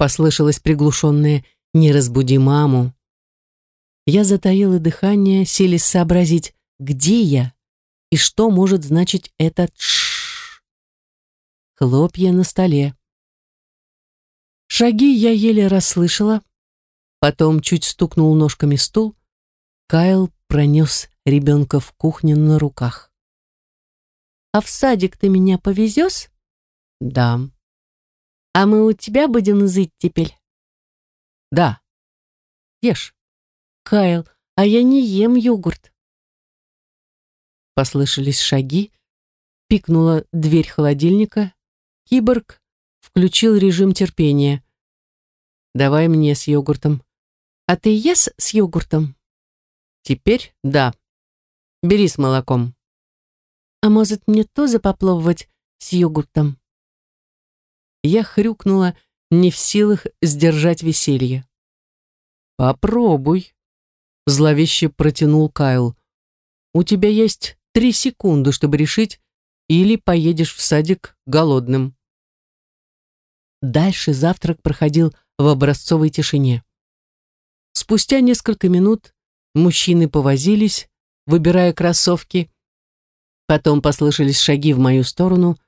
послышалось приглушенное «Не разбуди маму». Я затаила дыхание, силясь сообразить, где я и что может значить этот «ш». Хлопья на столе. Шаги я еле расслышала, потом чуть стукнул ножками стул. Кайл пронес ребенка в кухню на руках. «А в садик ты меня повезешь?» «Да». «А мы у тебя будем зыть теперь?» «Да». «Ешь». «Кайл, а я не ем йогурт». Послышались шаги, пикнула дверь холодильника. Киборг включил режим терпения. «Давай мне с йогуртом». «А ты ешь с йогуртом?» «Теперь да. Бери с молоком». «А может, мне тоже попловывать с йогуртом?» Я хрюкнула, не в силах сдержать веселье. «Попробуй», — зловеще протянул Кайл. «У тебя есть три секунды, чтобы решить, или поедешь в садик голодным». Дальше завтрак проходил в образцовой тишине. Спустя несколько минут мужчины повозились, выбирая кроссовки. Потом послышались шаги в мою сторону,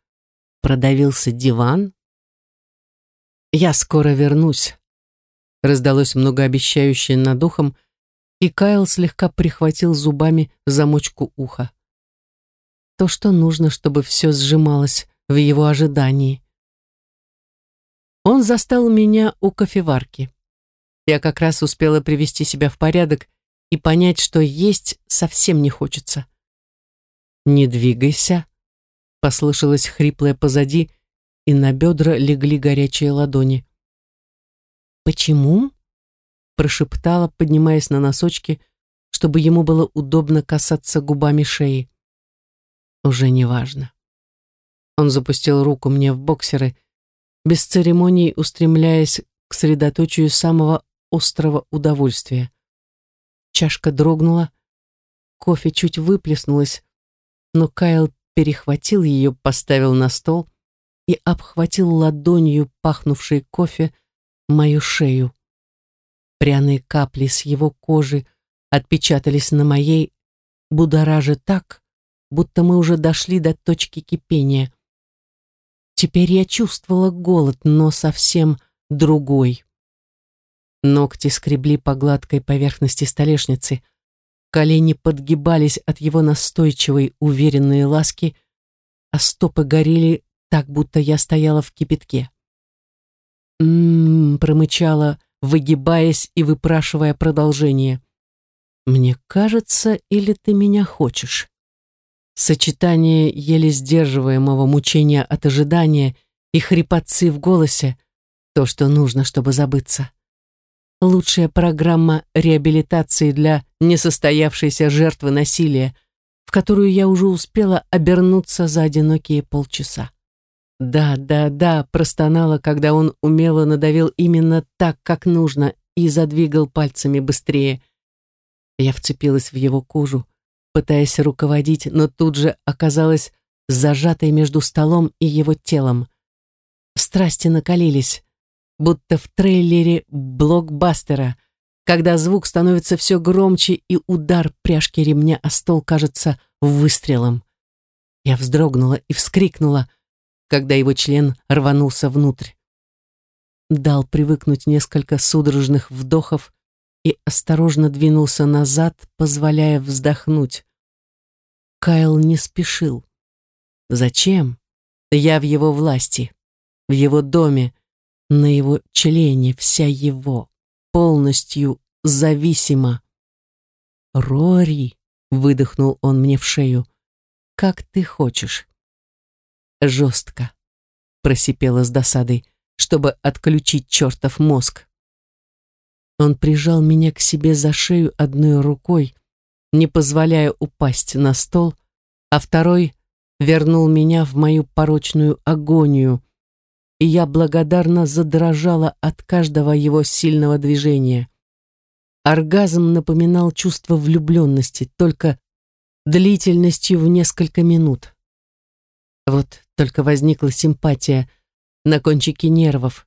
продавился диван. «Я скоро вернусь», — раздалось многообещающее над ухом, и Кайл слегка прихватил зубами замочку уха. То, что нужно, чтобы все сжималось в его ожидании. Он застал меня у кофеварки. Я как раз успела привести себя в порядок и понять, что есть совсем не хочется. «Не двигайся», — послышалось хриплое позади, и на бедра легли горячие ладони. «Почему?» — прошептала, поднимаясь на носочки, чтобы ему было удобно касаться губами шеи. «Уже не важно». Он запустил руку мне в боксеры, без церемоний устремляясь к средоточию самого острого удовольствия. Чашка дрогнула, кофе чуть выплеснулось, но Кайл перехватил ее, поставил на стол и обхватил ладонью, пахнувшей кофе, мою шею. Пряные капли с его кожи отпечатались на моей, будоража так, будто мы уже дошли до точки кипения. Теперь я чувствовала голод, но совсем другой. Ногти скребли по гладкой поверхности столешницы, колени подгибались от его настойчивой, уверенной ласки, а стопы горели так, будто я стояла в кипятке. «М-м-м», промычала, выгибаясь и выпрашивая продолжение. «Мне кажется, или ты меня хочешь?» Сочетание еле сдерживаемого мучения от ожидания и хрипотцы в голосе — то, что нужно, чтобы забыться. Лучшая программа реабилитации для несостоявшейся жертвы насилия, в которую я уже успела обернуться за одинокие полчаса. «Да, да, да», простонала, когда он умело надавил именно так, как нужно, и задвигал пальцами быстрее. Я вцепилась в его кожу, пытаясь руководить, но тут же оказалась зажатой между столом и его телом. Страсти накалились, будто в трейлере блокбастера, когда звук становится все громче и удар пряжки ремня о стол кажется выстрелом. Я вздрогнула и вскрикнула, когда его член рванулся внутрь. Дал привыкнуть несколько судорожных вдохов, и осторожно двинулся назад, позволяя вздохнуть. Кайл не спешил. Зачем? Я в его власти, в его доме, на его члене, вся его, полностью зависима. «Рори», — выдохнул он мне в шею, — «как ты хочешь». «Жестко», — просипела с досадой, чтобы отключить чертов мозг. Он прижал меня к себе за шею одной рукой, не позволяя упасть на стол, а второй вернул меня в мою порочную агонию, и я благодарно задрожала от каждого его сильного движения. Оргазм напоминал чувство влюбленности, только длительностью в несколько минут. Вот только возникла симпатия на кончике нервов,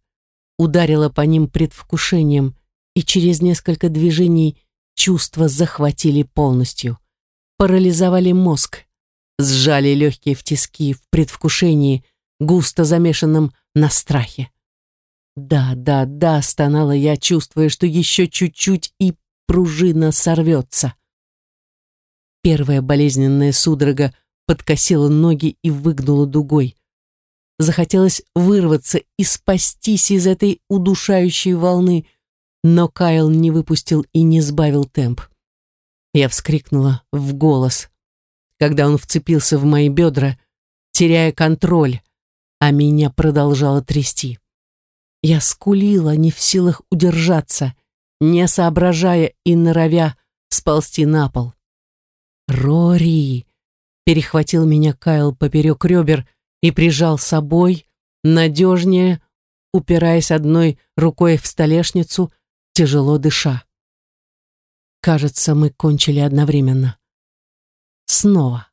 ударила по ним предвкушением, и через несколько движений чувства захватили полностью, парализовали мозг, сжали легкие в тиски в предвкушении, густо замешанном на страхе. Да, да, да, стонала я, чувствуя, что еще чуть-чуть и пружина сорвется. Первая болезненная судорога подкосила ноги и выгнула дугой. Захотелось вырваться и спастись из этой удушающей волны, но Кайл не выпустил и не сбавил темп. Я вскрикнула в голос, когда он вцепился в мои бедра, теряя контроль, а меня продолжало трясти. Я скулила, не в силах удержаться, не соображая и норовя сползти на пол. «Рори!» — перехватил меня Кайл поперек ребер и прижал собой, надежнее, упираясь одной рукой в столешницу, тяжело дыша. Кажется, мы кончили одновременно. Снова.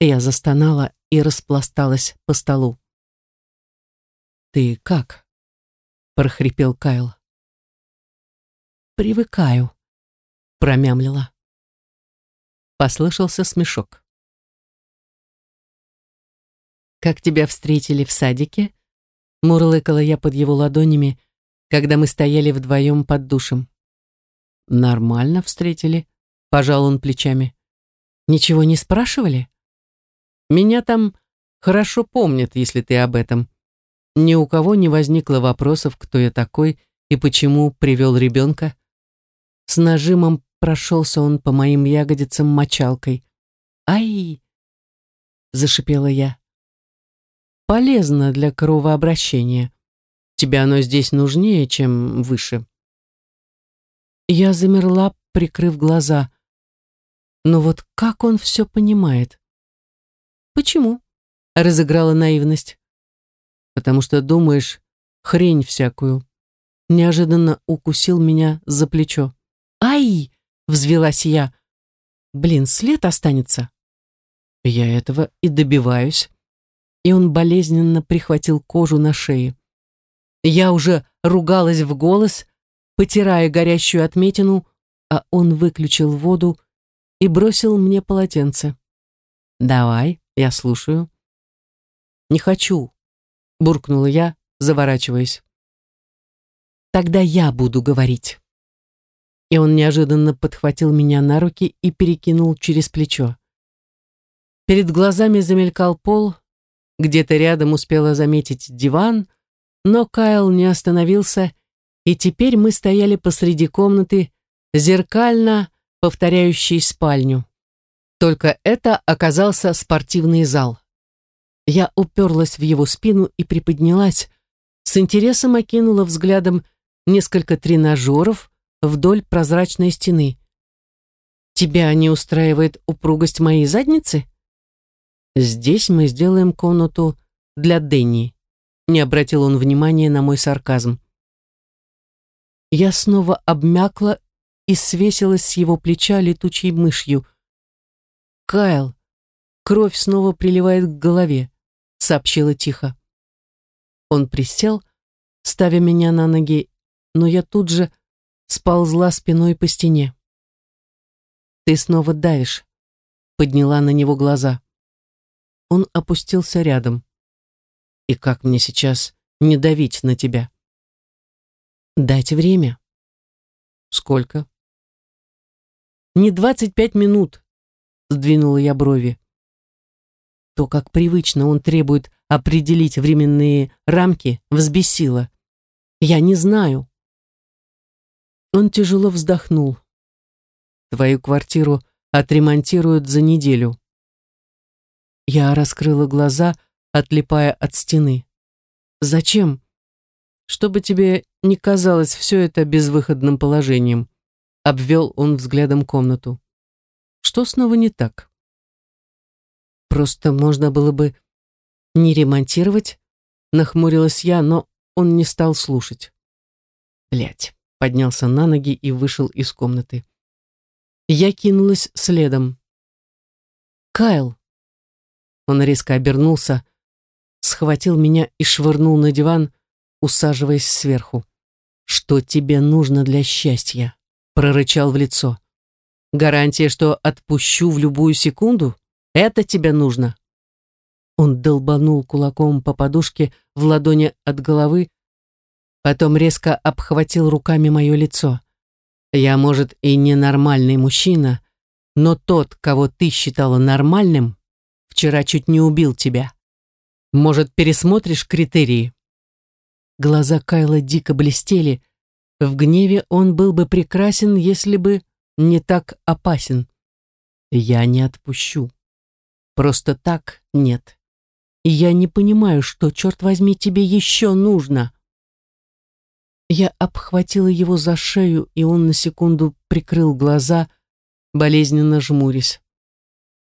Я застонала и распласталась по столу. «Ты как?» — прохрипел Кайл. «Привыкаю», — промямлила. Послышался смешок. «Как тебя встретили в садике?» — мурлыкала я под его ладонями, когда мы стояли вдвоем под душем. «Нормально встретили», — пожал он плечами. «Ничего не спрашивали?» «Меня там хорошо помнят, если ты об этом. Ни у кого не возникло вопросов, кто я такой и почему привел ребенка. С нажимом прошелся он по моим ягодицам мочалкой. «Ай!» — зашипела я. «Полезно для кровообращения. Тебе оно здесь нужнее, чем выше». Я замерла, прикрыв глаза. Но вот как он все понимает? «Почему?» — разыграла наивность. «Потому что думаешь хрень всякую». Неожиданно укусил меня за плечо. «Ай!» — взвелась я. «Блин, след останется». Я этого и добиваюсь. И он болезненно прихватил кожу на шее. Я уже ругалась в голос, потирая горящую отметину, а он выключил воду и бросил мне полотенце. «Давай, я слушаю». «Не хочу», — буркнула я, заворачиваясь. «Тогда я буду говорить» и он неожиданно подхватил меня на руки и перекинул через плечо. Перед глазами замелькал пол, где-то рядом успела заметить диван, но Кайл не остановился, и теперь мы стояли посреди комнаты, зеркально повторяющей спальню. Только это оказался спортивный зал. Я уперлась в его спину и приподнялась, с интересом окинула взглядом несколько тренажеров, вдоль прозрачной стены. «Тебя не устраивает упругость моей задницы?» «Здесь мы сделаем комнату для Дэнни», — не обратил он внимания на мой сарказм. Я снова обмякла и свесилась с его плеча летучей мышью. «Кайл, кровь снова приливает к голове», — сообщила тихо. Он присел, ставя меня на ноги, но я тут же сползла спиной по стене. «Ты снова давишь», — подняла на него глаза. Он опустился рядом. «И как мне сейчас не давить на тебя?» «Дайте время». «Сколько?» «Не двадцать пять минут», — сдвинула я брови. То, как привычно он требует определить временные рамки, взбесило. «Я не знаю». Он тяжело вздохнул. Твою квартиру отремонтируют за неделю. Я раскрыла глаза, отлипая от стены. Зачем? Чтобы тебе не казалось все это безвыходным положением. Обвел он взглядом комнату. Что снова не так? Просто можно было бы не ремонтировать, нахмурилась я, но он не стал слушать. Блять поднялся на ноги и вышел из комнаты. Я кинулась следом. «Кайл!» Он резко обернулся, схватил меня и швырнул на диван, усаживаясь сверху. «Что тебе нужно для счастья?» прорычал в лицо. «Гарантия, что отпущу в любую секунду? Это тебе нужно?» Он долбанул кулаком по подушке в ладони от головы, потом резко обхватил руками мое лицо. «Я, может, и ненормальный мужчина, но тот, кого ты считала нормальным, вчера чуть не убил тебя. Может, пересмотришь критерии?» Глаза Кайла дико блестели. В гневе он был бы прекрасен, если бы не так опасен. «Я не отпущу. Просто так нет. И я не понимаю, что, черт возьми, тебе еще нужно». Я обхватила его за шею, и он на секунду прикрыл глаза, болезненно жмурясь.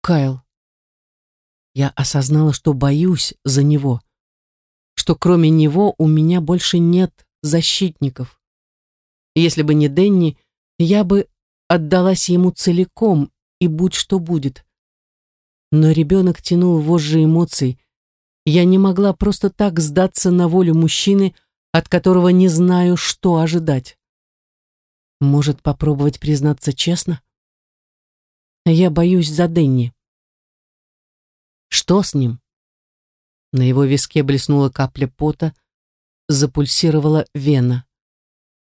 «Кайл, я осознала, что боюсь за него, что кроме него у меня больше нет защитников. Если бы не Денни, я бы отдалась ему целиком, и будь что будет. Но ребенок тянул вожжи эмоций. Я не могла просто так сдаться на волю мужчины, от которого не знаю, что ожидать. Может, попробовать признаться честно? Я боюсь за Денни. Что с ним? На его виске блеснула капля пота, запульсировала вена.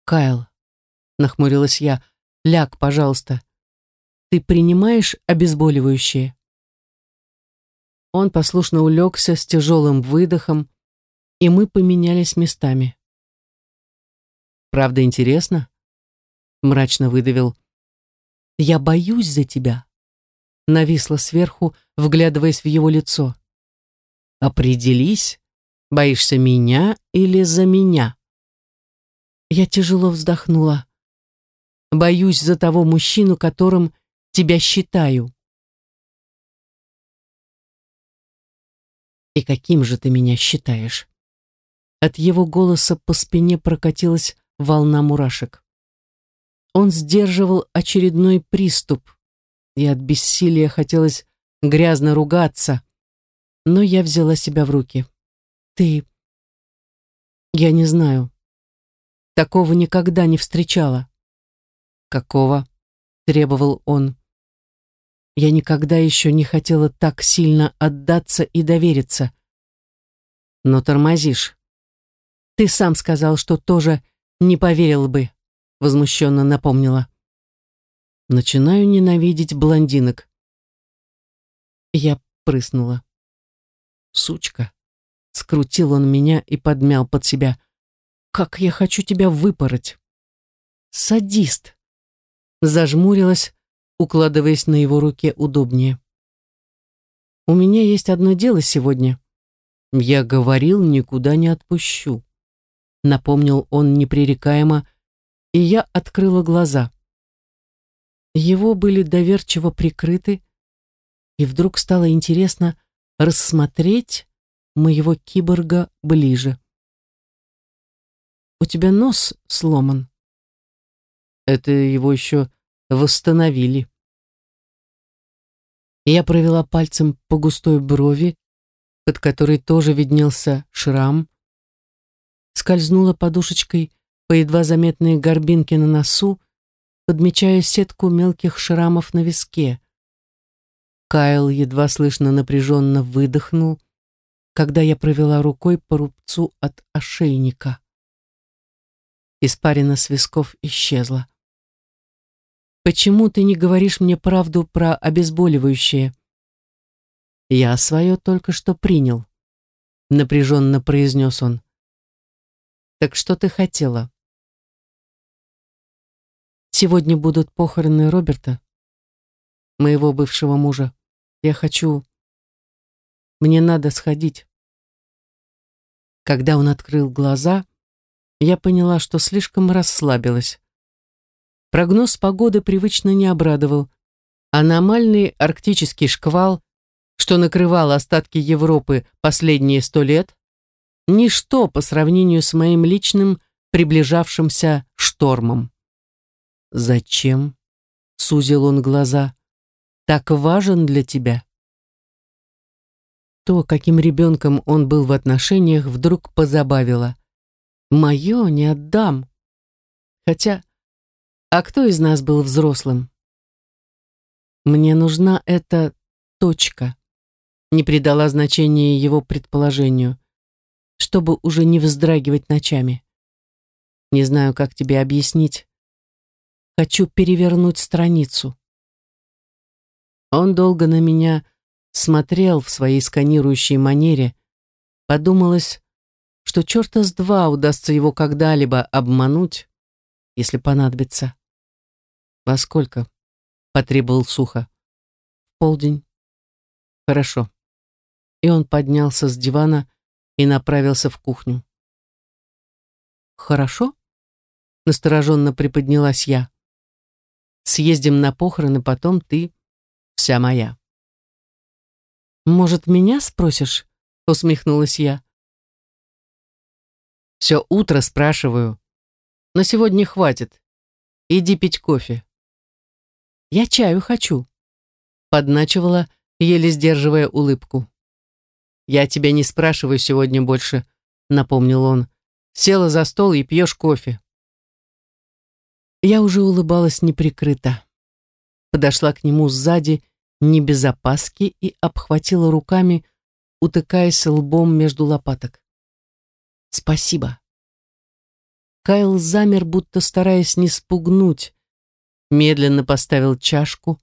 «Кайл», — нахмурилась я, — «ляг, пожалуйста. Ты принимаешь обезболивающее?» Он послушно улегся с тяжелым выдохом, и мы поменялись местами. «Правда интересно?» — мрачно выдавил. «Я боюсь за тебя», — нависла сверху, вглядываясь в его лицо. «Определись, боишься меня или за меня?» Я тяжело вздохнула. «Боюсь за того мужчину, которым тебя считаю». «И каким же ты меня считаешь?» От его голоса по спине прокатилась волна мурашек. Он сдерживал очередной приступ, и от бессилия хотелось грязно ругаться, но я взяла себя в руки. «Ты...» «Я не знаю. Такого никогда не встречала». «Какого?» — требовал он. Я никогда еще не хотела так сильно отдаться и довериться. Но тормозишь. Ты сам сказал, что тоже не поверил бы, возмущенно напомнила. Начинаю ненавидеть блондинок. Я прыснула. Сучка. Скрутил он меня и подмял под себя. Как я хочу тебя выпороть. Садист. Зажмурилась, укладываясь на его руке удобнее. У меня есть одно дело сегодня. Я говорил, никуда не отпущу напомнил он непререкаемо, и я открыла глаза. Его были доверчиво прикрыты, и вдруг стало интересно рассмотреть моего киборга ближе. «У тебя нос сломан». Это его еще восстановили. Я провела пальцем по густой брови, под которой тоже виднелся шрам, скользнула подушечкой по едва заметной горбинке на носу, подмечая сетку мелких шрамов на виске. Кайл едва слышно напряженно выдохнул, когда я провела рукой по рубцу от ошейника. Испарина с висков исчезла. «Почему ты не говоришь мне правду про обезболивающее?» «Я свое только что принял», — напряженно произнес он. Так что ты хотела? Сегодня будут похороны Роберта, моего бывшего мужа. Я хочу... Мне надо сходить. Когда он открыл глаза, я поняла, что слишком расслабилась. Прогноз погоды привычно не обрадовал. Аномальный арктический шквал, что накрывал остатки Европы последние сто лет, ничто по сравнению с моим личным приближавшимся штормом. «Зачем?» — сузил он глаза. «Так важен для тебя?» То, каким ребенком он был в отношениях, вдруг позабавило. Мое не отдам. Хотя, а кто из нас был взрослым? Мне нужна эта точка. Не придала значения его предположению, чтобы уже не вздрагивать ночами. Не знаю, как тебе объяснить. Хочу перевернуть страницу. Он долго на меня смотрел в своей сканирующей манере. Подумалось, что черта с два удастся его когда-либо обмануть, если понадобится. «Во сколько?» — потребовал сухо. «В полдень». «Хорошо». И он поднялся с дивана и направился в кухню. «Хорошо?» — настороженно приподнялась я. «Съездим на похороны, потом ты вся моя». «Может, меня спросишь?» — усмехнулась я. «Все утро спрашиваю. На сегодня хватит. Иди пить кофе». «Я чаю хочу», — подначивала, еле сдерживая улыбку. «Я тебя не спрашиваю сегодня больше», — напомнил он. «Села за стол и пьешь кофе». Я уже улыбалась неприкрыто. Подошла к нему сзади не без опаски и обхватила руками, утыкаясь лбом между лопаток. «Спасибо». Кайл замер, будто стараясь не спугнуть, медленно поставил чашку,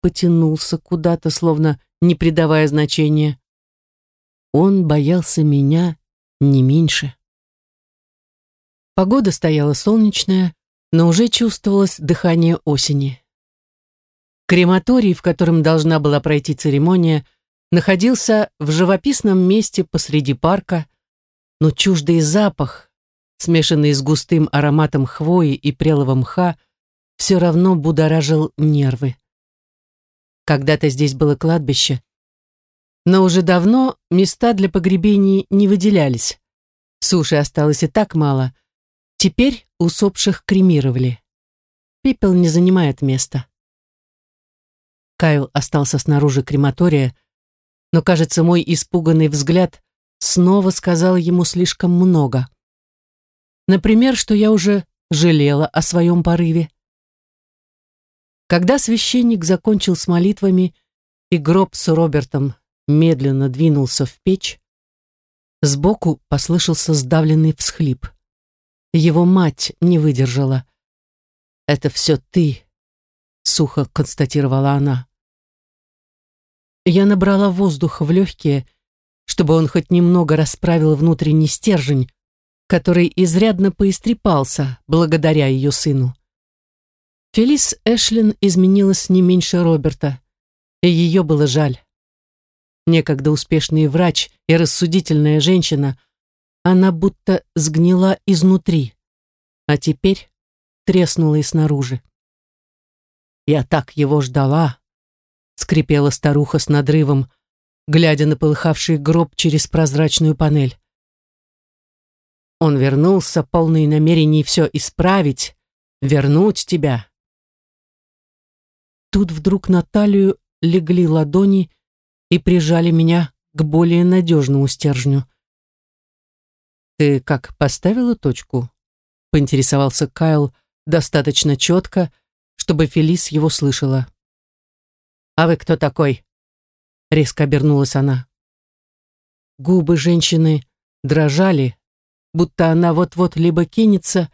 потянулся куда-то, словно не придавая значения. Он боялся меня не меньше. Погода стояла солнечная, но уже чувствовалось дыхание осени. Крематорий, в котором должна была пройти церемония, находился в живописном месте посреди парка, но чуждый запах, смешанный с густым ароматом хвои и прелого мха, все равно будоражил нервы. Когда-то здесь было кладбище, но уже давно места для погребений не выделялись. Суши осталось и так мало. Теперь усопших кремировали. Пепел не занимает места. Кайл остался снаружи крематория, но, кажется, мой испуганный взгляд снова сказал ему слишком много. Например, что я уже жалела о своем порыве. Когда священник закончил с молитвами, и гроб с Робертом медленно двинулся в печь, сбоку послышался сдавленный всхлип. Его мать не выдержала. «Это все ты», — сухо констатировала она. Я набрала воздух в легкие, чтобы он хоть немного расправил внутренний стержень, который изрядно поистрепался благодаря ее сыну. Фелис Эшлин изменилась не меньше Роберта, и ее было жаль. Некогда успешный врач и рассудительная женщина, она будто сгнила изнутри, а теперь треснула и снаружи. Я так его ждала, скрипела старуха с надрывом, глядя на полыхавший гроб через прозрачную панель. Он вернулся, полный намерений все исправить, вернуть тебя. Тут вдруг на талию легли ладони и прижали меня к более надежному стержню. «Ты как, поставила точку?» — поинтересовался Кайл достаточно четко, чтобы Фелис его слышала. «А вы кто такой?» Резко обернулась она. Губы женщины дрожали, будто она вот-вот либо кинется,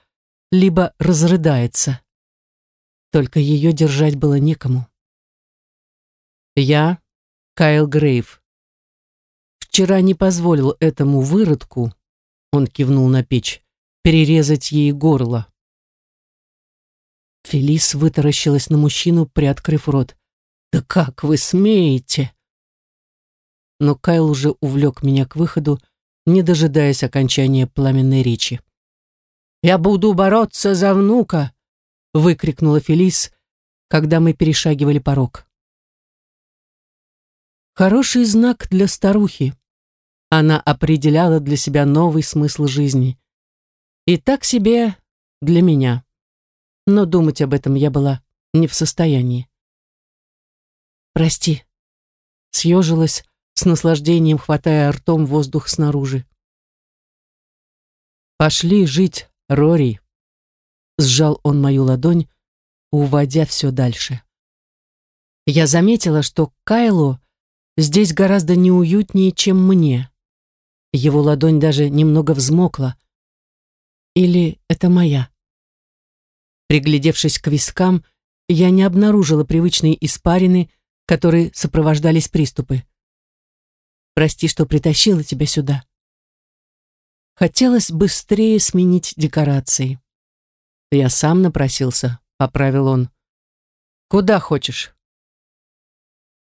либо разрыдается. Только ее держать было некому. Я Кайл Грейв. Вчера не позволил этому выродку, он кивнул на печь, перерезать ей горло. Фелис вытаращилась на мужчину, приоткрыв рот. «Да как вы смеете?» Но Кайл уже увлек меня к выходу, не дожидаясь окончания пламенной речи. «Я буду бороться за внука!» — выкрикнула Фелис, когда мы перешагивали порог. Хороший знак для старухи. Она определяла для себя новый смысл жизни. И так себе для меня. Но думать об этом я была не в состоянии. «Прости», — съежилась, с наслаждением хватая ртом воздух снаружи. Пошли жить, Рори. Сжал он мою ладонь, уводя все дальше. Я заметила, что Кайлу здесь гораздо неуютнее, чем мне. Его ладонь даже немного взмокла. Или это моя? Приглядевшись к вискам, я не обнаружила привычные испарины, которые сопровождались приступы. Прости, что притащила тебя сюда. Хотелось быстрее сменить декорации. Я сам напросился, поправил он. Куда хочешь?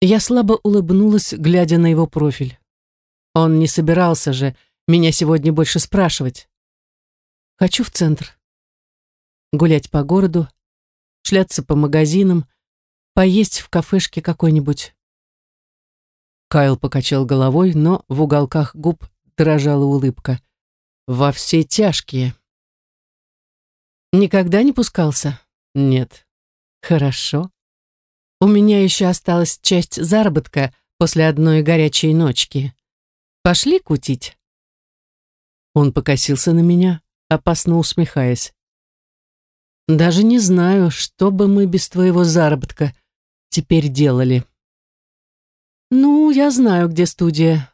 Я слабо улыбнулась, глядя на его профиль. Он не собирался же меня сегодня больше спрашивать. Хочу в центр. Гулять по городу, шляться по магазинам, поесть в кафешке какой-нибудь. Кайл покачал головой, но в уголках губ дрожала улыбка. Во все тяжкие. Никогда не пускался? Нет. Хорошо. У меня еще осталась часть заработка после одной горячей ночки. Пошли кутить. Он покосился на меня, опасно усмехаясь. Даже не знаю, что бы мы без твоего заработка теперь делали. «Ну, я знаю, где студия.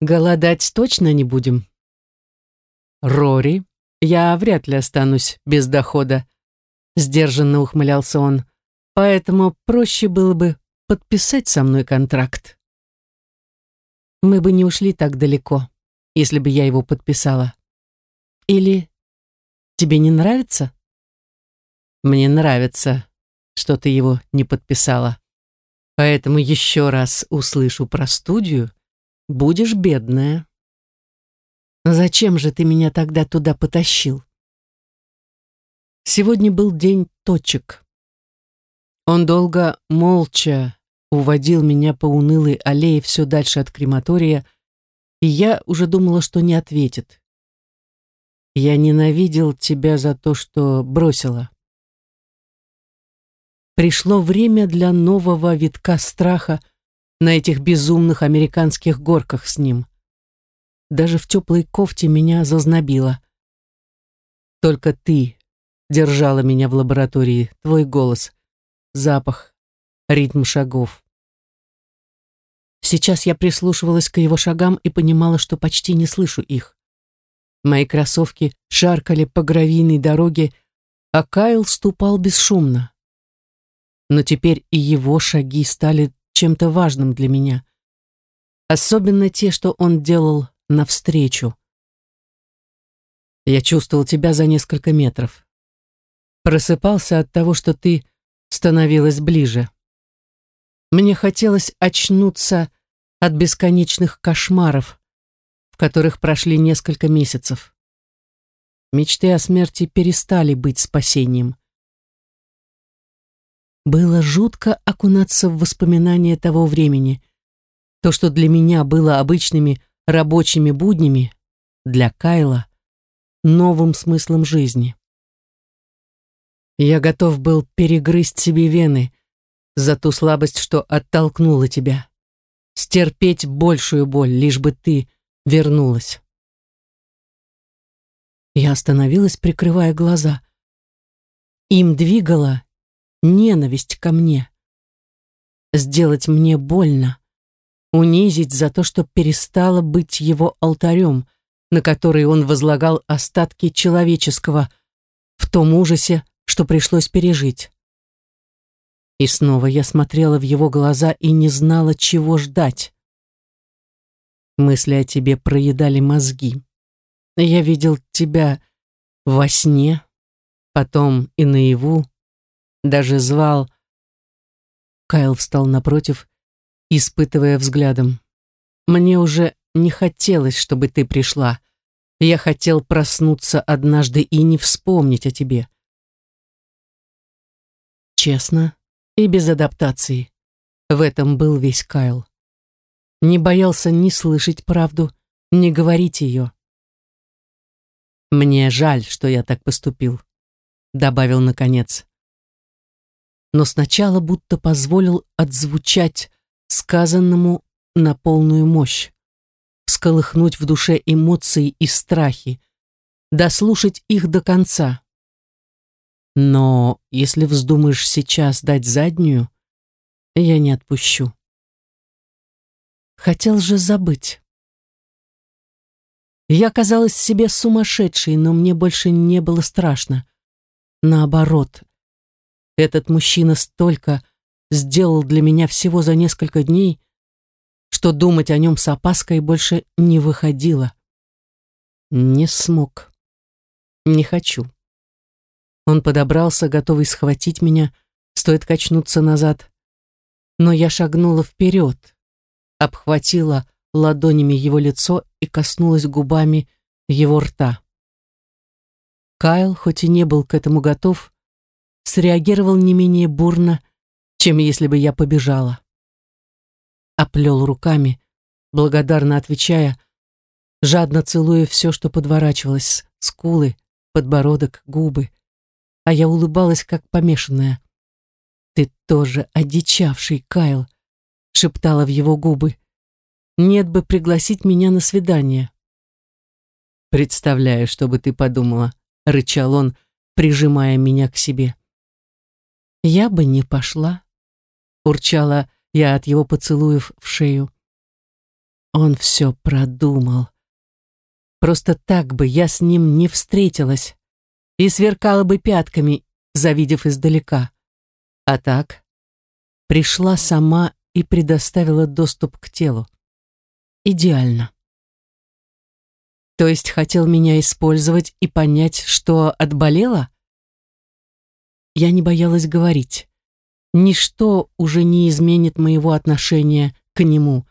Голодать точно не будем». «Рори, я вряд ли останусь без дохода», — сдержанно ухмылялся он. «Поэтому проще было бы подписать со мной контракт». Мы бы не ушли так далеко, если бы я его подписала. Или тебе не нравится? Мне нравится, что ты его не подписала. Поэтому еще раз услышу про студию, будешь бедная. Зачем же ты меня тогда туда потащил? Сегодня был день точек. Он долго, молча уводил меня по унылой аллее все дальше от крематория, и я уже думала, что не ответит. Я ненавидел тебя за то, что бросила. Пришло время для нового витка страха на этих безумных американских горках с ним. Даже в теплой кофте меня зазнобило. Только ты держала меня в лаборатории, твой голос, запах, ритм шагов. Сейчас я прислушивалась к его шагам и понимала, что почти не слышу их. Мои кроссовки шаркали по гравийной дороге, а Кайл ступал бесшумно но теперь и его шаги стали чем-то важным для меня. Особенно те, что он делал навстречу. Я чувствовал тебя за несколько метров. Просыпался от того, что ты становилась ближе. Мне хотелось очнуться от бесконечных кошмаров, в которых прошли несколько месяцев. Мечты о смерти перестали быть спасением. Было жутко окунаться в воспоминания того времени. То, что для меня было обычными рабочими буднями, для Кайла — новым смыслом жизни. Я готов был перегрызть себе вены за ту слабость, что оттолкнула тебя, стерпеть большую боль, лишь бы ты вернулась. Я остановилась, прикрывая глаза. Им двигала ненависть ко мне. Сделать мне больно, унизить за то, что перестала быть его алтарем, на который он возлагал остатки человеческого в том ужасе, что пришлось пережить. И снова я смотрела в его глаза и не знала, чего ждать. Мысли о тебе проедали мозги. Я видел тебя во сне, потом и наяву, даже звал. Кайл встал напротив, испытывая взглядом. Мне уже не хотелось, чтобы ты пришла. Я хотел проснуться однажды и не вспомнить о тебе. Честно и без адаптации. В этом был весь Кайл. Не боялся ни слышать правду, ни говорить ее. «Мне жаль, что я так поступил», — добавил наконец но сначала будто позволил отзвучать сказанному на полную мощь, всколыхнуть в душе эмоции и страхи, дослушать их до конца. Но если вздумаешь сейчас дать заднюю, я не отпущу. Хотел же забыть. Я казалась себе сумасшедшей, но мне больше не было страшно. Наоборот, этот мужчина столько сделал для меня всего за несколько дней, что думать о нем с опаской больше не выходило. Не смог. Не хочу. Он подобрался, готовый схватить меня, стоит качнуться назад. Но я шагнула вперед, обхватила ладонями его лицо и коснулась губами его рта. Кайл, хоть и не был к этому готов, среагировал не менее бурно, чем если бы я побежала. Оплел руками, благодарно отвечая, жадно целуя все, что подворачивалось, скулы, подбородок, губы. А я улыбалась, как помешанная. «Ты тоже одичавший, Кайл», — шептала в его губы. «Нет бы пригласить меня на свидание». «Представляю, что бы ты подумала», — рычал он, прижимая меня к себе. «Я бы не пошла», — урчала я от его поцелуев в шею. Он все продумал. Просто так бы я с ним не встретилась и сверкала бы пятками, завидев издалека. А так пришла сама и предоставила доступ к телу. Идеально. То есть хотел меня использовать и понять, что отболела? Я не боялась говорить. Ничто уже не изменит моего отношения к нему.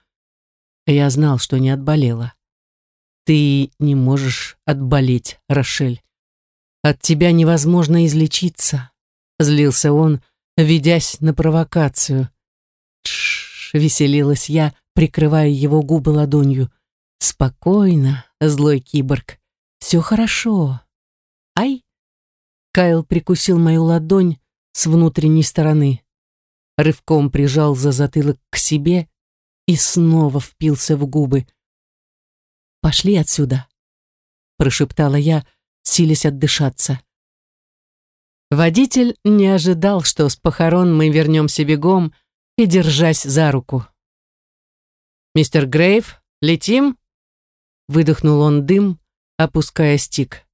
Я знал, что не отболела. Ты не можешь отболеть, Рошель. От тебя невозможно излечиться, злился он, ведясь на провокацию. Тш, веселилась я, прикрывая его губы ладонью. Спокойно, злой киборг. Все хорошо. Ай! Кайл прикусил мою ладонь с внутренней стороны. Рывком прижал за затылок к себе и снова впился в губы. «Пошли отсюда», — прошептала я, силясь отдышаться. Водитель не ожидал, что с похорон мы вернемся бегом и держась за руку. «Мистер Грейв, летим?» Выдохнул он дым, опуская стик.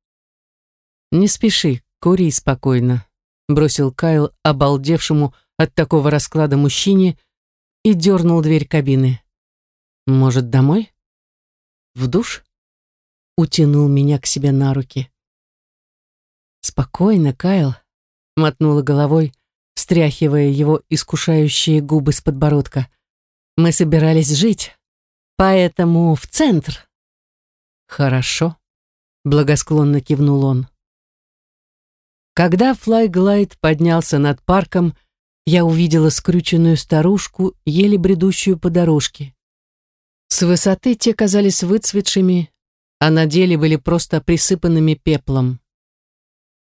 «Не спеши, кури спокойно», — бросил Кайл обалдевшему от такого расклада мужчине и дернул дверь кабины. «Может, домой?» в душ, утянул меня к себе на руки. «Спокойно, Кайл», — мотнула головой, встряхивая его искушающие губы с подбородка. «Мы собирались жить, поэтому в центр». «Хорошо», — благосклонно кивнул он. Когда флайглайд поднялся над парком, я увидела скрюченную старушку, еле бредущую по дорожке. С высоты те казались выцветшими, а на деле были просто присыпанными пеплом.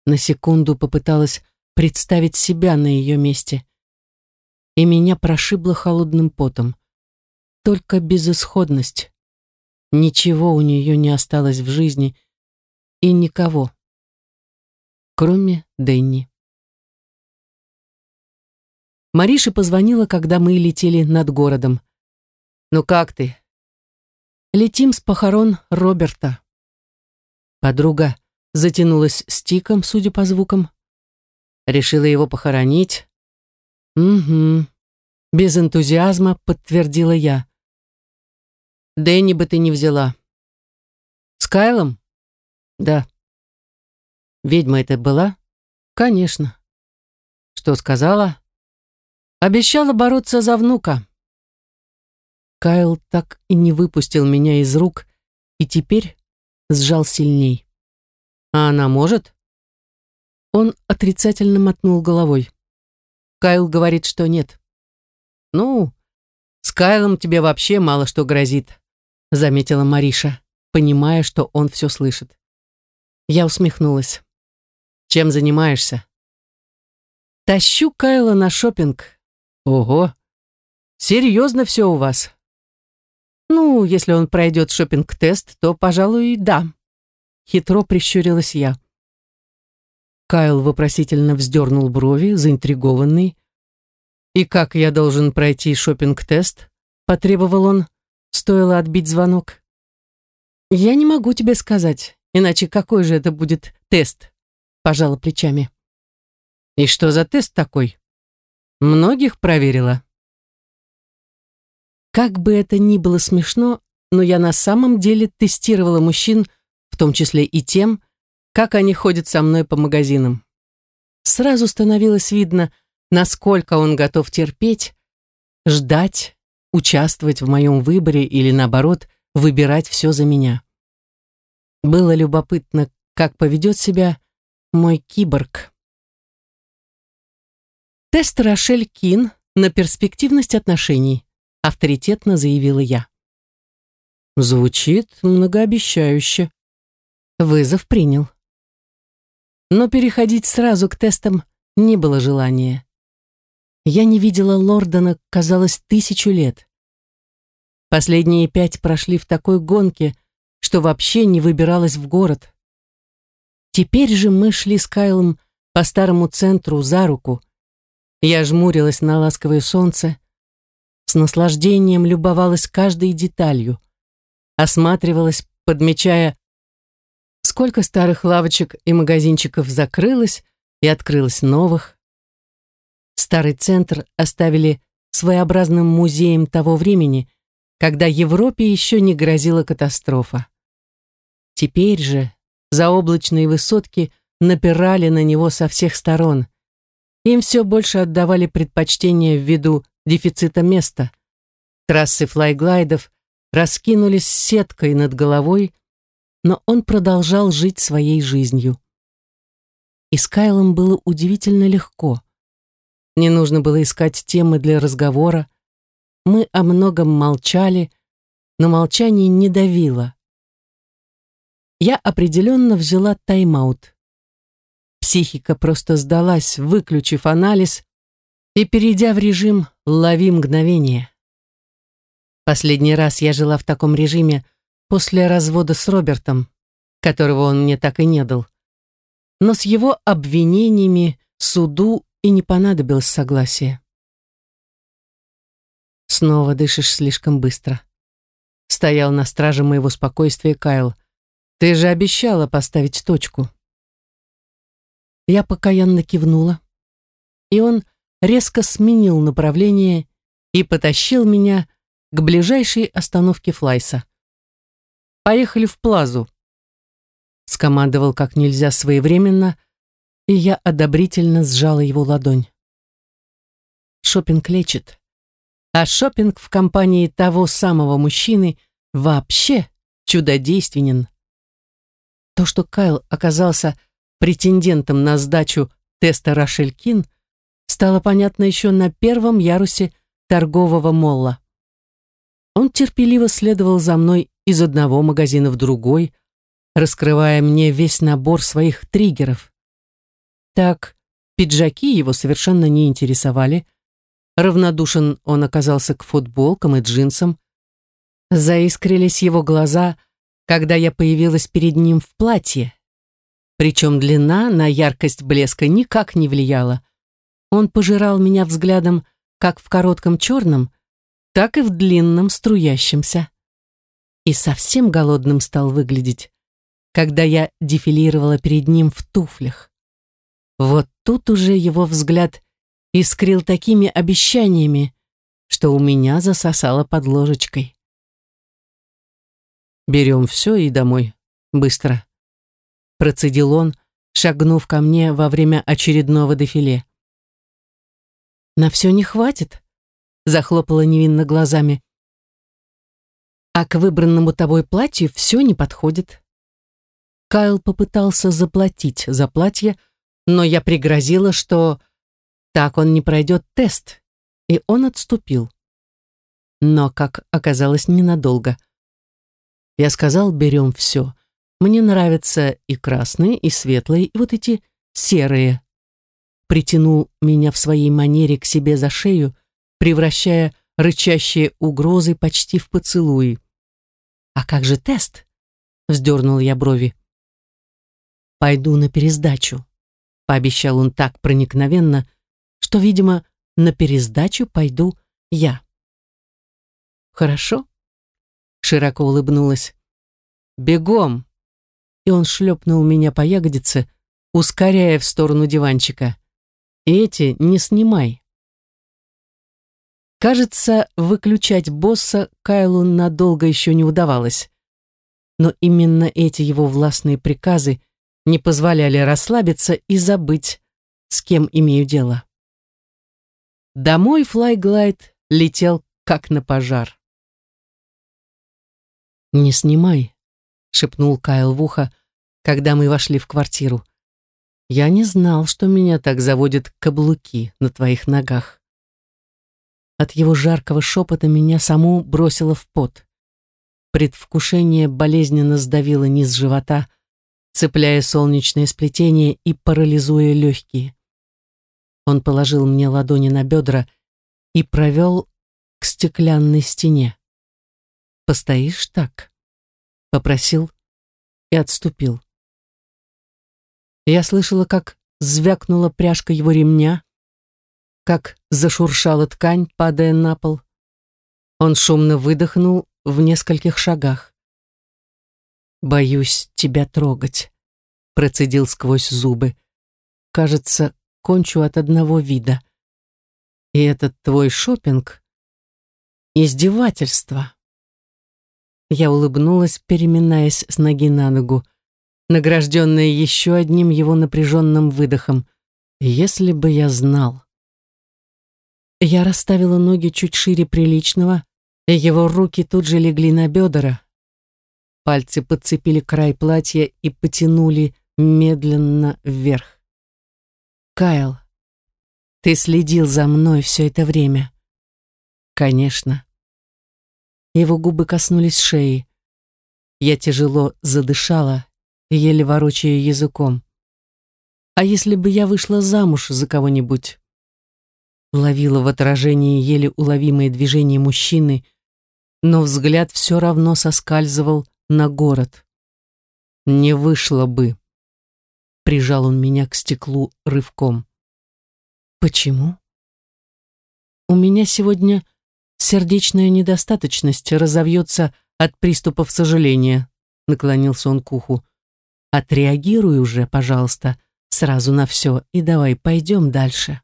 На секунду попыталась представить себя на ее месте. И меня прошибло холодным потом. Только безысходность. Ничего у нее не осталось в жизни и никого, кроме Дэнни. Мариша позвонила, когда мы летели над городом. «Ну как ты?» Летим с похорон Роберта. Подруга затянулась стиком, судя по звукам. Решила его похоронить. Угу. Без энтузиазма подтвердила я. Дэнни бы ты не взяла. С Кайлом? Да. Ведьма это была? Конечно. Что сказала? Обещала бороться за внука. Кайл так и не выпустил меня из рук и теперь сжал сильней. «А она может?» Он отрицательно мотнул головой. Кайл говорит, что нет. «Ну, с Кайлом тебе вообще мало что грозит», заметила Мариша, понимая, что он все слышит. Я усмехнулась. «Чем занимаешься?» «Тащу Кайла на шопинг. «Ого! Серьезно все у вас?» Ну, если он пройдет шопинг тест то, пожалуй, да. Хитро прищурилась я. Кайл вопросительно вздернул брови, заинтригованный. «И как я должен пройти шопинг тест потребовал он, стоило отбить звонок. «Я не могу тебе сказать, иначе какой же это будет тест?» пожала плечами. «И что за тест такой? Многих проверила?» Как бы это ни было смешно, но я на самом деле тестировала мужчин, том числе и тем, как они ходят со мной по магазинам. Сразу становилось видно, насколько он готов терпеть, ждать, участвовать в моем выборе или, наоборот, выбирать все за меня. Было любопытно, как поведет себя мой киборг. Тест Рошель Кин на перспективность отношений, авторитетно заявила я. Звучит многообещающе. Вызов принял. Но переходить сразу к тестам не было желания. Я не видела Лордона, казалось, тысячу лет. Последние пять прошли в такой гонке, что вообще не выбиралась в город. Теперь же мы шли с Кайлом по старому центру за руку. Я жмурилась на ласковое солнце, с наслаждением любовалась каждой деталью, осматривалась, подмечая, сколько старых лавочек и магазинчиков закрылось и открылось новых. Старый центр оставили своеобразным музеем того времени, когда Европе еще не грозила катастрофа. Теперь же заоблачные высотки напирали на него со всех сторон. Им все больше отдавали предпочтение ввиду дефицита места. Трассы флайглайдов раскинулись сеткой над головой, но он продолжал жить своей жизнью. И с Кайлом было удивительно легко. Не нужно было искать темы для разговора. Мы о многом молчали, но молчание не давило я определенно взяла тайм-аут. Психика просто сдалась, выключив анализ и перейдя в режим «лови мгновение». Последний раз я жила в таком режиме после развода с Робертом, которого он мне так и не дал. Но с его обвинениями суду и не понадобилось согласия. Снова дышишь слишком быстро. Стоял на страже моего спокойствия Кайл. Ты же обещала поставить точку. Я покаянно кивнула, и он резко сменил направление и потащил меня к ближайшей остановке Флайса. «Поехали в Плазу», — скомандовал как нельзя своевременно, и я одобрительно сжала его ладонь. Шопинг лечит, а шопинг в компании того самого мужчины вообще чудодейственен. То, что Кайл оказался претендентом на сдачу теста Рашелькин, стало понятно еще на первом ярусе торгового молла. Он терпеливо следовал за мной из одного магазина в другой, раскрывая мне весь набор своих триггеров. Так, пиджаки его совершенно не интересовали, равнодушен он оказался к футболкам и джинсам, заискрились его глаза – когда я появилась перед ним в платье. Причем длина на яркость блеска никак не влияла. Он пожирал меня взглядом как в коротком черном, так и в длинном струящемся. И совсем голодным стал выглядеть, когда я дефилировала перед ним в туфлях. Вот тут уже его взгляд искрил такими обещаниями, что у меня засосало под ложечкой. Берем все и домой. Быстро. Процедил он, шагнув ко мне во время очередного дефиле. На все не хватит, захлопала невинно глазами. А к выбранному тобой платью все не подходит. Кайл попытался заплатить за платье, но я пригрозила, что так он не пройдет тест, и он отступил. Но, как оказалось, ненадолго – я сказал, берем все. Мне нравятся и красные, и светлые, и вот эти серые. Притянул меня в своей манере к себе за шею, превращая рычащие угрозы почти в поцелуи. «А как же тест?» — вздернул я брови. пойду на пересдачу», — пообещал он так проникновенно, что, видимо, на пересдачу пойду я. «Хорошо?» — широко улыбнулась. «Бегом!» И он шлепнул меня по ягодице, ускоряя в сторону диванчика. «И эти не снимай». Кажется, выключать босса Кайлу надолго еще не удавалось. Но именно эти его властные приказы не позволяли расслабиться и забыть, с кем имею дело. Домой флайглайд летел как на пожар. «Не снимай», — шепнул Кайл в ухо, когда мы вошли в квартиру. «Я не знал, что меня так заводят каблуки на твоих ногах». От его жаркого шепота меня саму бросило в пот. Предвкушение болезненно сдавило низ живота, цепляя солнечное сплетение и парализуя легкие. Он положил мне ладони на бедра и провел к стеклянной стене. «Постоишь так?» — попросил и отступил. Я слышала, как звякнула пряжка его ремня, как зашуршала ткань, падая на пол. Он шумно выдохнул в нескольких шагах. «Боюсь тебя трогать», — процедил сквозь зубы. «Кажется, кончу от одного вида. И этот твой шопинг — издевательство». Я улыбнулась, переминаясь с ноги на ногу, награжденная еще одним его напряженным выдохом. «Если бы я знал». Я расставила ноги чуть шире приличного, и его руки тут же легли на бедра. Пальцы подцепили край платья и потянули медленно вверх. «Кайл, ты следил за мной все это время?» «Конечно». Его губы коснулись шеи. Я тяжело задышала, еле ворочая языком. «А если бы я вышла замуж за кого-нибудь?» Ловила в отражении еле уловимые движения мужчины, но взгляд все равно соскальзывал на город. «Не вышло бы», — прижал он меня к стеклу рывком. «Почему?» «У меня сегодня сердечная недостаточность разовьется от приступов сожаления», — наклонился он к уху. «Отреагируй уже, пожалуйста, сразу на все, и давай пойдем дальше».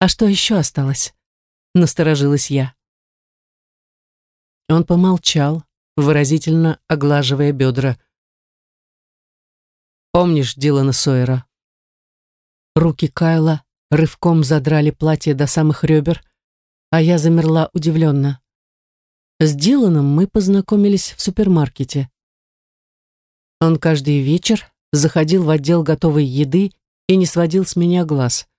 «А что еще осталось?» — насторожилась я. Он помолчал, выразительно оглаживая бедра. «Помнишь Дилана Сойера?» Руки Кайла рывком задрали платье до самых ребер, а я замерла удивленно. С Диланом мы познакомились в супермаркете. Он каждый вечер заходил в отдел готовой еды и не сводил с меня глаз.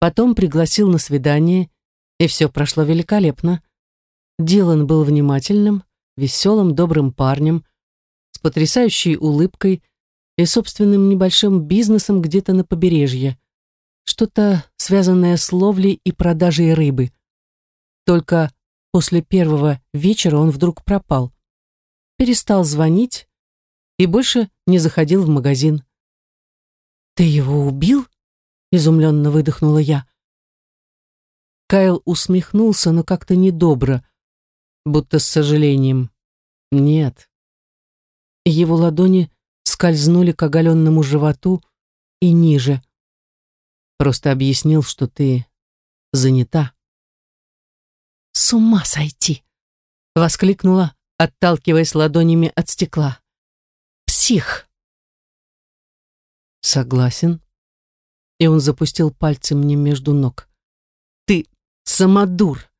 Потом пригласил на свидание, и все прошло великолепно. Дилан был внимательным, веселым, добрым парнем, с потрясающей улыбкой и собственным небольшим бизнесом где-то на побережье. Что-то связанное с ловлей и продажей рыбы. Только после первого вечера он вдруг пропал. Перестал звонить и больше не заходил в магазин. «Ты его убил?» — изумленно выдохнула я. Кайл усмехнулся, но как-то недобро, будто с сожалением. «Нет». Его ладони скользнули к оголенному животу и ниже. Просто объяснил, что ты занята. «С ума сойти!» — воскликнула, отталкиваясь ладонями от стекла. «Псих!» «Согласен». И он запустил пальцы мне между ног. «Ты самодур!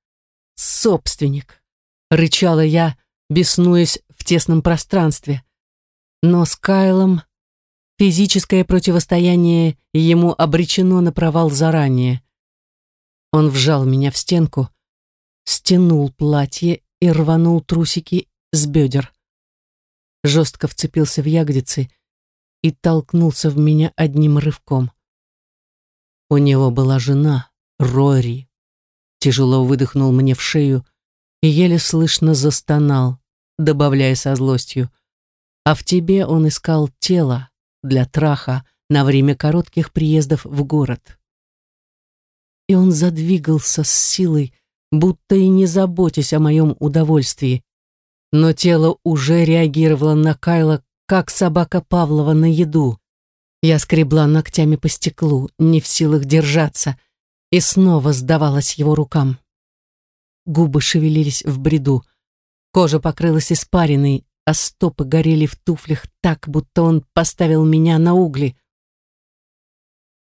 Собственник!» — рычала я, беснуясь в тесном пространстве. Но с Кайлом физическое противостояние ему обречено на провал заранее. Он вжал меня в стенку, стянул платье и рванул трусики с бедер. Жестко вцепился в ягодицы и толкнулся в меня одним рывком. У него была жена, Рори. Тяжело выдохнул мне в шею и еле слышно застонал, добавляя со злостью. А в тебе он искал тело, для траха на время коротких приездов в город. И он задвигался с силой, будто и не заботясь о моем удовольствии, но тело уже реагировало на Кайла, как собака Павлова на еду. Я скребла ногтями по стеклу, не в силах держаться, и снова сдавалась его рукам. Губы шевелились в бреду, кожа покрылась испариной, а стопы горели в туфлях так, будто он поставил меня на угли.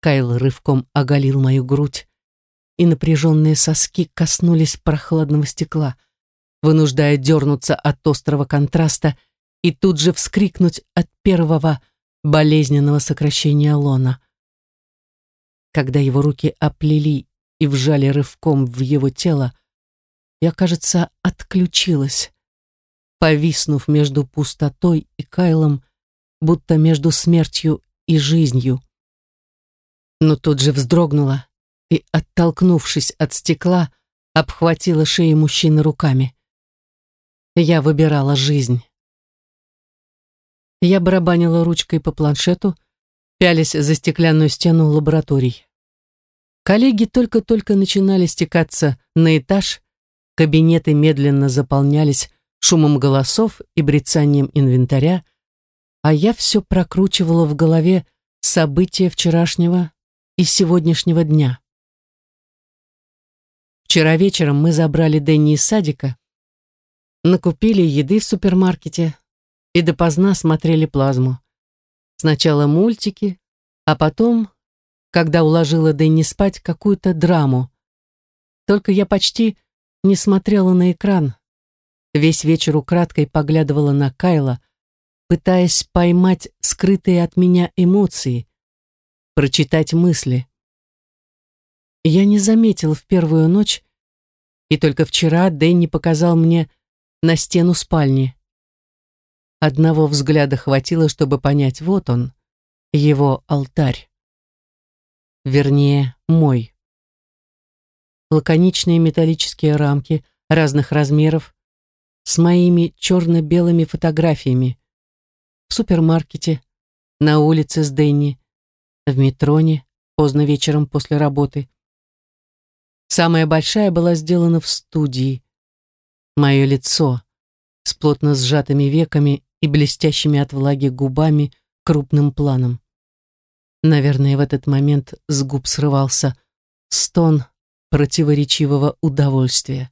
Кайл рывком оголил мою грудь, и напряженные соски коснулись прохладного стекла, вынуждая дернуться от острого контраста и тут же вскрикнуть от первого болезненного сокращения лона. Когда его руки оплели и вжали рывком в его тело, я, кажется, отключилась, повиснув между пустотой и Кайлом, будто между смертью и жизнью. Но тут же вздрогнула и, оттолкнувшись от стекла, обхватила шею мужчины руками. Я выбирала жизнь. Я барабанила ручкой по планшету, пялись за стеклянную стену лабораторий. Коллеги только-только начинали стекаться на этаж, кабинеты медленно заполнялись шумом голосов и брецанием инвентаря, а я все прокручивала в голове события вчерашнего и сегодняшнего дня. Вчера вечером мы забрали Дэнни из садика, накупили еды в супермаркете, и допоздна смотрели плазму. Сначала мультики, а потом, когда уложила Дэнни спать, какую-то драму. Только я почти не смотрела на экран. Весь вечер украдкой поглядывала на Кайла, пытаясь поймать скрытые от меня эмоции, прочитать мысли. Я не заметила в первую ночь, и только вчера Дэнни показал мне на стену спальни. Одного взгляда хватило, чтобы понять, вот он, его алтарь. Вернее, мой. Лаконичные металлические рамки разных размеров с моими черно-белыми фотографиями. В супермаркете, на улице с Дэнни, в метроне, поздно вечером после работы. Самая большая была сделана в студии. Мое лицо с плотно сжатыми веками и блестящими от влаги губами крупным планом. Наверное, в этот момент с губ срывался стон противоречивого удовольствия.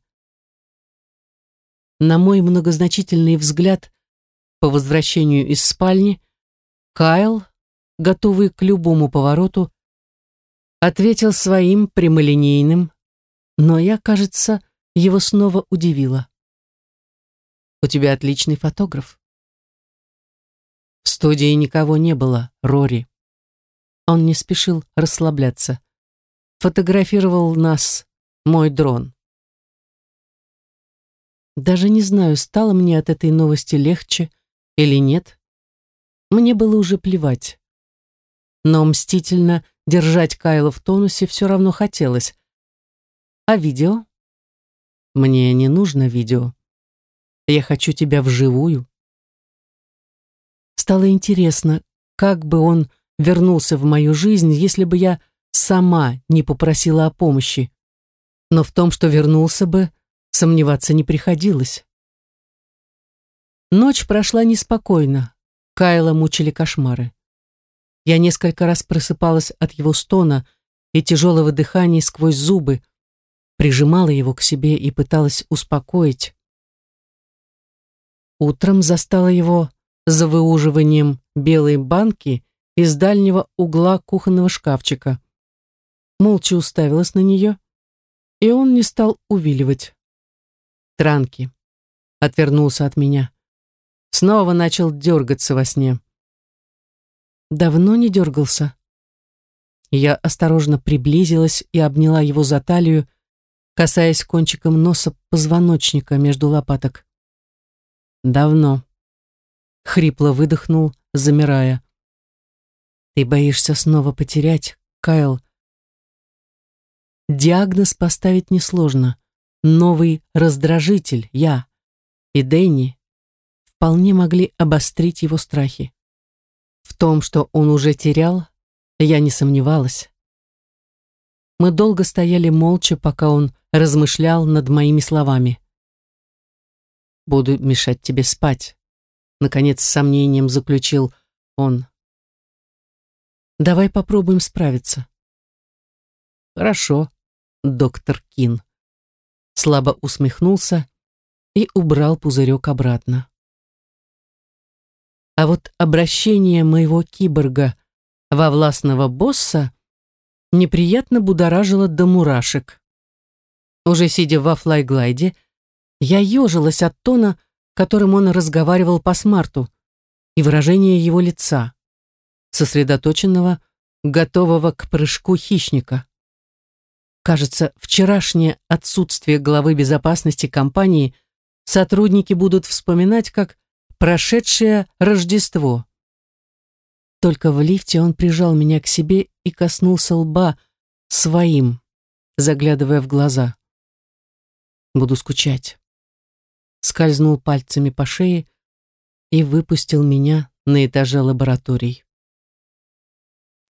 На мой многозначительный взгляд по возвращению из спальни Кайл, готовый к любому повороту, ответил своим прямолинейным, но я, кажется, его снова удивила. «У тебя отличный фотограф», в студии никого не было, Рори. Он не спешил расслабляться. Фотографировал нас мой дрон. Даже не знаю, стало мне от этой новости легче или нет. Мне было уже плевать. Но мстительно держать Кайла в тонусе все равно хотелось. А видео? Мне не нужно видео. Я хочу тебя вживую. Стало интересно, как бы он вернулся в мою жизнь, если бы я сама не попросила о помощи. Но в том, что вернулся бы, сомневаться не приходилось. Ночь прошла неспокойно. Кайла мучили кошмары. Я несколько раз просыпалась от его стона и тяжелого дыхания сквозь зубы, прижимала его к себе и пыталась успокоить. Утром застала его за выуживанием белой банки из дальнего угла кухонного шкафчика. Молча уставилась на нее, и он не стал увиливать. Транки. Отвернулся от меня. Снова начал дергаться во сне. Давно не дергался. Я осторожно приблизилась и обняла его за талию, касаясь кончиком носа позвоночника между лопаток. Давно. Хрипло выдохнул, замирая. Ты боишься снова потерять, Кайл. Диагноз поставить несложно. Новый раздражитель, я. И Дэнни вполне могли обострить его страхи. В том, что он уже терял, я не сомневалась. Мы долго стояли молча, пока он размышлял над моими словами. «Буду мешать тебе спать», — наконец с сомнением заключил он. «Давай попробуем справиться». «Хорошо, доктор Кин», — слабо усмехнулся и убрал пузырек обратно. А вот обращение моего киборга во властного босса неприятно будоражило до мурашек. Уже сидя во флайглайде, я ежилась от тона, которым он разговаривал по смарту, и выражения его лица, сосредоточенного, готового к прыжку хищника. Кажется, вчерашнее отсутствие главы безопасности компании сотрудники будут вспоминать как прошедшее Рождество. Только в лифте он прижал меня к себе и коснулся лба своим, заглядывая в глаза. Буду скучать. Скользнул пальцами по шее и выпустил меня на этаже лабораторий.